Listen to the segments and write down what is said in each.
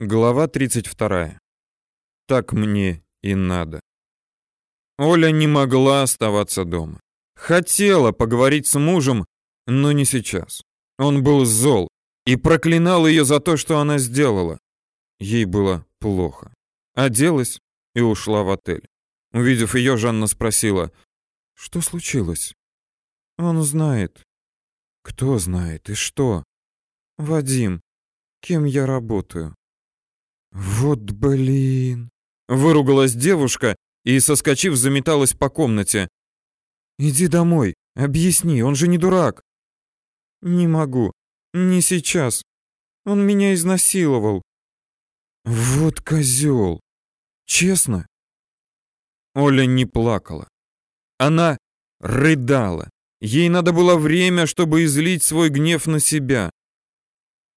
Глава 32. Так мне и надо. Оля не могла оставаться дома. Хотела поговорить с мужем, но не сейчас. Он был зол и проклинал ее за то, что она сделала. Ей было плохо. Оделась и ушла в отель. Увидев ее, Жанна спросила, «Что случилось?» «Он знает». «Кто знает и что?» «Вадим, кем я работаю?» «Вот блин!» — выругалась девушка и, соскочив, заметалась по комнате. «Иди домой, объясни, он же не дурак». «Не могу, не сейчас. Он меня изнасиловал». «Вот козел! Честно?» Оля не плакала. Она рыдала. Ей надо было время, чтобы излить свой гнев на себя.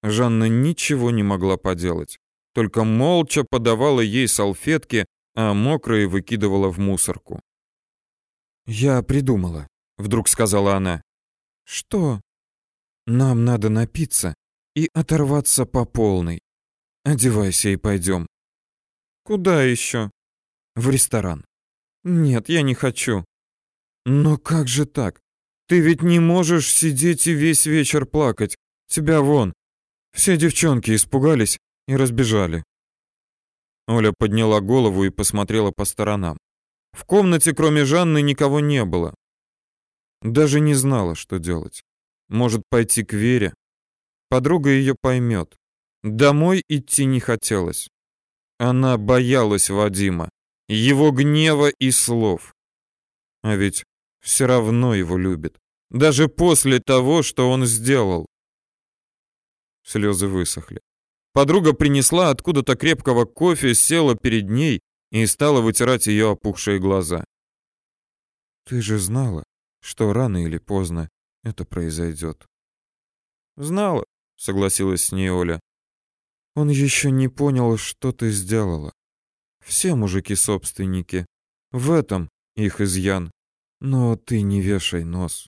Жанна ничего не могла поделать только молча подавала ей салфетки, а мокрые выкидывала в мусорку. «Я придумала», — вдруг сказала она. «Что?» «Нам надо напиться и оторваться по полной. Одевайся и пойдем». «Куда еще?» «В ресторан». «Нет, я не хочу». «Но как же так? Ты ведь не можешь сидеть и весь вечер плакать. Тебя вон. Все девчонки испугались и разбежали. Оля подняла голову и посмотрела по сторонам. В комнате, кроме Жанны, никого не было. Даже не знала, что делать. Может, пойти к Вере? Подруга ее поймет. Домой идти не хотелось. Она боялась Вадима, его гнева и слов. А ведь все равно его любит. Даже после того, что он сделал. Слезы высохли. Подруга принесла откуда-то крепкого кофе, села перед ней и стала вытирать ее опухшие глаза. «Ты же знала, что рано или поздно это произойдет». «Знала», — согласилась с ней Оля. «Он еще не понял, что ты сделала. Все мужики собственники. В этом их изъян. Но ты не вешай нос».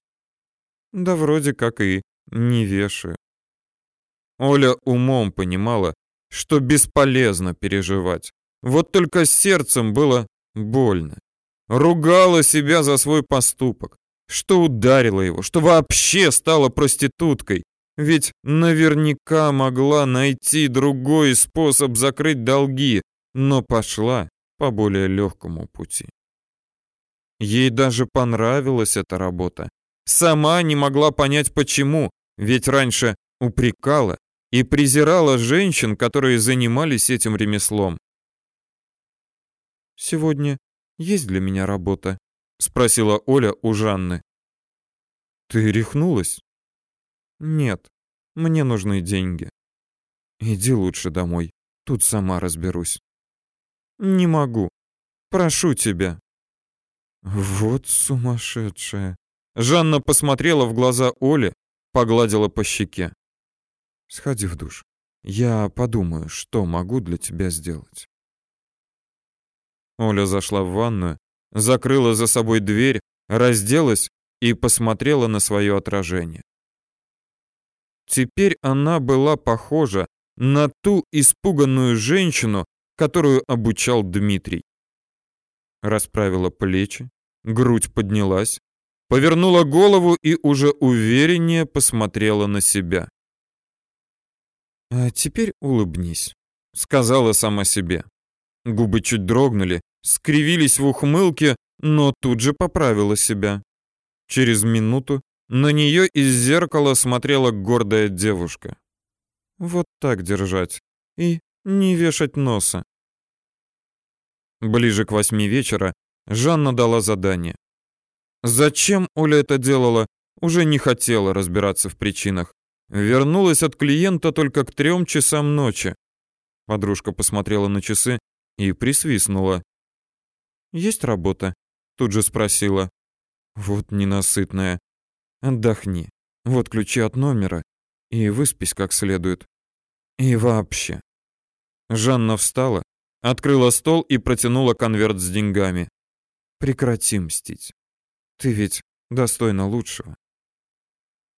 «Да вроде как и не вешаю». Оля умом понимала, что бесполезно переживать. Вот только сердцем было больно. Ругала себя за свой поступок, что ударила его, что вообще стала проституткой. Ведь наверняка могла найти другой способ закрыть долги, но пошла по более легкому пути. Ей даже понравилась эта работа. Сама не могла понять почему, ведь раньше упрекала, и презирала женщин, которые занимались этим ремеслом. «Сегодня есть для меня работа?» — спросила Оля у Жанны. «Ты рехнулась?» «Нет, мне нужны деньги». «Иди лучше домой, тут сама разберусь». «Не могу. Прошу тебя». «Вот сумасшедшая!» Жанна посмотрела в глаза Оле, погладила по щеке. Сходи в душ. Я подумаю, что могу для тебя сделать. Оля зашла в ванную, закрыла за собой дверь, разделась и посмотрела на свое отражение. Теперь она была похожа на ту испуганную женщину, которую обучал Дмитрий. Расправила плечи, грудь поднялась, повернула голову и уже увереннее посмотрела на себя. «А теперь улыбнись», — сказала сама себе. Губы чуть дрогнули, скривились в ухмылке, но тут же поправила себя. Через минуту на нее из зеркала смотрела гордая девушка. Вот так держать и не вешать носа. Ближе к восьми вечера Жанна дала задание. Зачем Оля это делала, уже не хотела разбираться в причинах. Вернулась от клиента только к трем часам ночи. Подружка посмотрела на часы и присвистнула. «Есть работа?» Тут же спросила. «Вот ненасытная. Отдохни. Вот ключи от номера. И выспись как следует. И вообще». Жанна встала, открыла стол и протянула конверт с деньгами. «Прекрати мстить. Ты ведь достойна лучшего».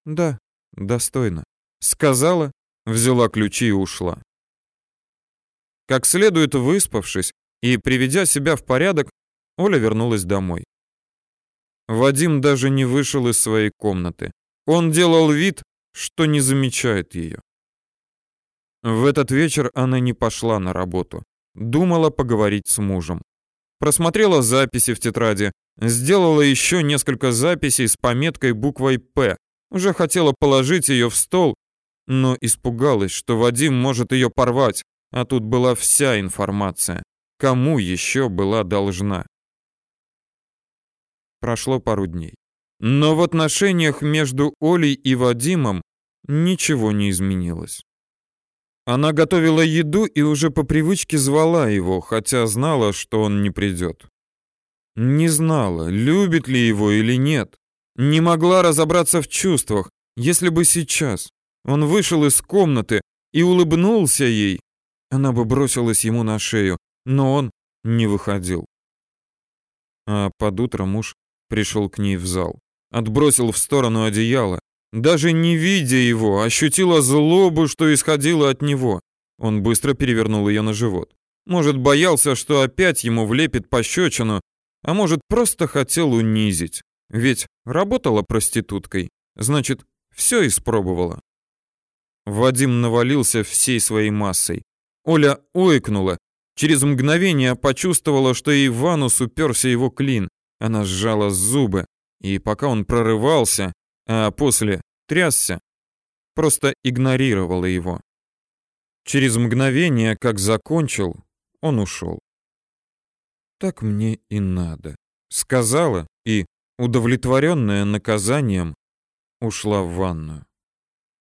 «Да», достойно. Сказала, взяла ключи и ушла. Как следует выспавшись и приведя себя в порядок, Оля вернулась домой. Вадим даже не вышел из своей комнаты. Он делал вид, что не замечает ее. В этот вечер она не пошла на работу. Думала поговорить с мужем. Просмотрела записи в тетради, сделала еще несколько записей с пометкой буквой «П». Уже хотела положить ее в стол, но испугалась, что Вадим может ее порвать, а тут была вся информация. Кому еще была должна? Прошло пару дней. Но в отношениях между Олей и Вадимом ничего не изменилось. Она готовила еду и уже по привычке звала его, хотя знала, что он не придет. Не знала, любит ли его или нет. Не могла разобраться в чувствах. Если бы сейчас он вышел из комнаты и улыбнулся ей, она бы бросилась ему на шею, но он не выходил. А под утро муж пришел к ней в зал, отбросил в сторону одеяло, даже не видя его, ощутила злобу, что исходила от него. Он быстро перевернул ее на живот. Может, боялся, что опять ему влепит пощечину, а может, просто хотел унизить. Ведь работала проституткой, значит, все испробовала. Вадим навалился всей своей массой. Оля ойкнула. Через мгновение почувствовала, что и в анус уперся его клин. Она сжала зубы, и пока он прорывался, а после трясся, просто игнорировала его. Через мгновение, как закончил, он ушел. «Так мне и надо», — сказала и, удовлетворенная наказанием, ушла в ванную.